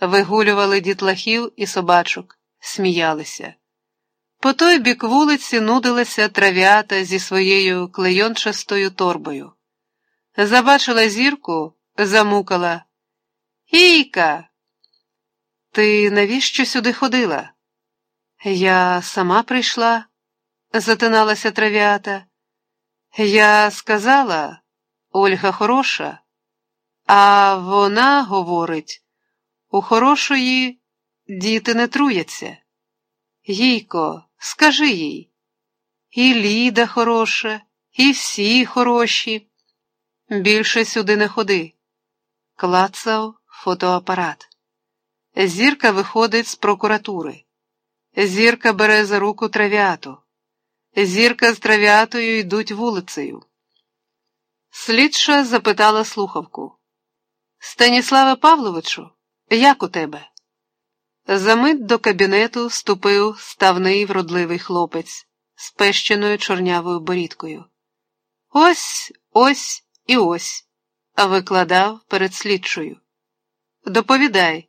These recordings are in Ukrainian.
вигулювали дітлахів і собачок, сміялися. По той бік вулиці нудилася трав'ята зі своєю клейончастою торбою. Забачила зірку, замукала. Гійка, ти навіщо сюди ходила? Я сама прийшла, затиналася трав'ята. Я сказала, Ольга хороша, а вона говорить, у хорошої діти не труяться. Гійко, скажи їй, і Ліда хороша, і всі хороші. Більше сюди не ходи. Клацав фотоапарат. Зірка виходить з прокуратури. Зірка бере за руку трав'яту. Зірка з трав'ятою йдуть вулицею. Слідша запитала слухавку. Станіславе Павловичу, як у тебе? Замить до кабінету ступив ставний вродливий хлопець з пещеною чорнявою борідкою. Ось, ось і ось, а викладав перед слідчою. Доповідай,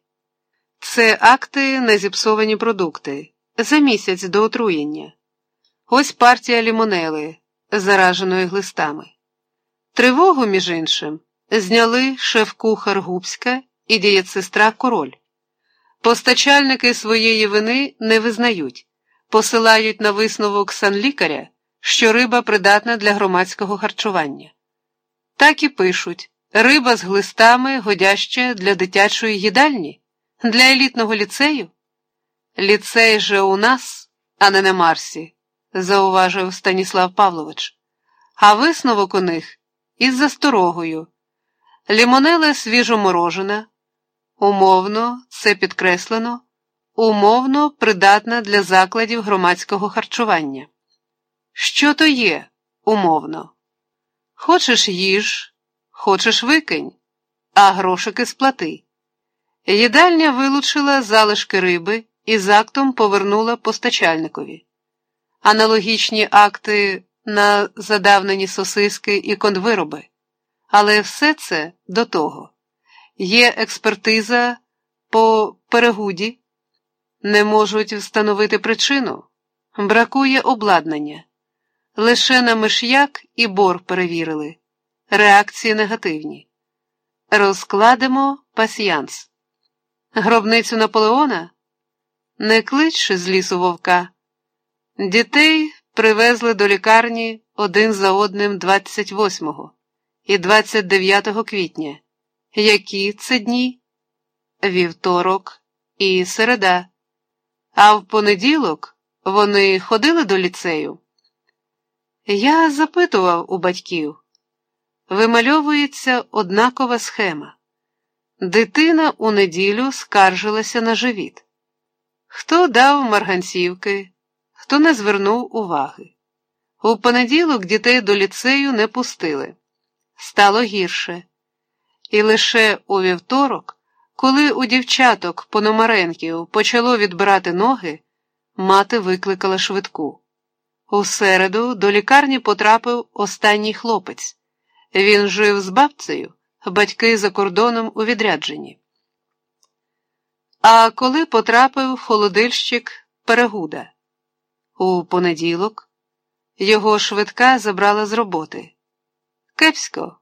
це акти на зіпсовані продукти за місяць до отруєння. Ось партія лімонели, зараженої глистами. Тривогу, між іншим, зняли шеф-кухар Губська і дієцестра Король. Постачальники своєї вини не визнають, посилають на висновок санлікаря, що риба придатна для громадського харчування. Так і пишуть риба з глистами годяща для дитячої їдальні, для елітного ліцею. Ліцей же у нас, а не на Марсі, зауважив Станіслав Павлович, а висновок у них із засторогою. Лімонела свіжоморожена, умовно, це підкреслено, умовно придатна для закладів громадського харчування. Що то є умовно? Хочеш їж, хочеш викинь, а грошики сплати. Їдальня вилучила залишки риби і з актом повернула постачальникові. Аналогічні акти на задавнені сосиски і конвироби. Але все це до того. Є експертиза по перегуді, не можуть встановити причину, бракує обладнання. Лише на миш'як і бор перевірили. Реакції негативні. Розкладемо пасіянс. Гробницю Наполеона не клич з лісу вовка. Дітей привезли до лікарні один за одним 28 і 29 квітня. Які це дні? Вівторок і середа. А в понеділок вони ходили до ліцею. Я запитував у батьків. Вимальовується однакова схема. Дитина у неділю скаржилася на живіт. Хто дав марганцівки, хто не звернув уваги. У понеділок дітей до ліцею не пустили. Стало гірше. І лише у вівторок, коли у дівчаток Пономаренків почало відбирати ноги, мати викликала швидку. У середу до лікарні потрапив останній хлопець. Він жив з бабцею, батьки за кордоном у відрядженні. А коли потрапив холодильщик Перегуда, у понеділок його швидка забрала з роботи. Кепсько,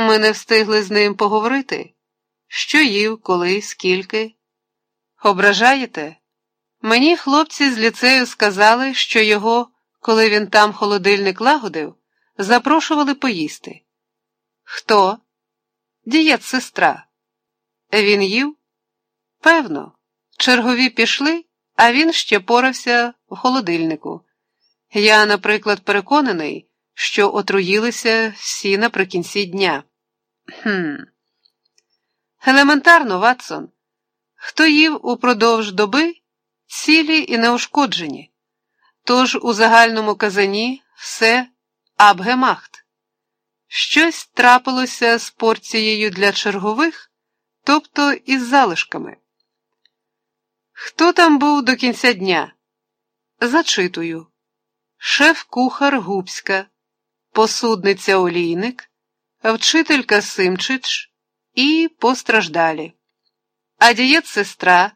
ми не встигли з ним поговорити. Що їв, коли, скільки? Ображаєте? Мені хлопці з ліцею сказали, що його, коли він там холодильник лагодив, запрошували поїсти. Хто? Дієт сестра. Він їв? Певно, чергові пішли, а він ще порався в холодильнику. Я, наприклад, переконаний, що отруїлися всі наприкінці дня. Хм. Елементарно, Ватсон. Хто їв упродовж доби, цілі і неушкоджені. Тож у загальному казані все абгемахт. Щось трапилося з порцією для чергових, тобто із залишками. Хто там був до кінця дня? Зачитую. Шеф-кухар Губська, посудниця Олійник, вчителька Симчич і постраждалі. а дієт сестра